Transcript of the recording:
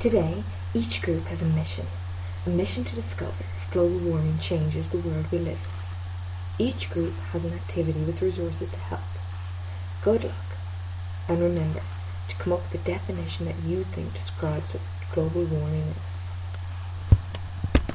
Today, each group has a mission, a mission to discover if global warming changes the world we live in. Each group has an activity with resources to help. Good luck, and remember to come up with a definition that you think describes what global warming is.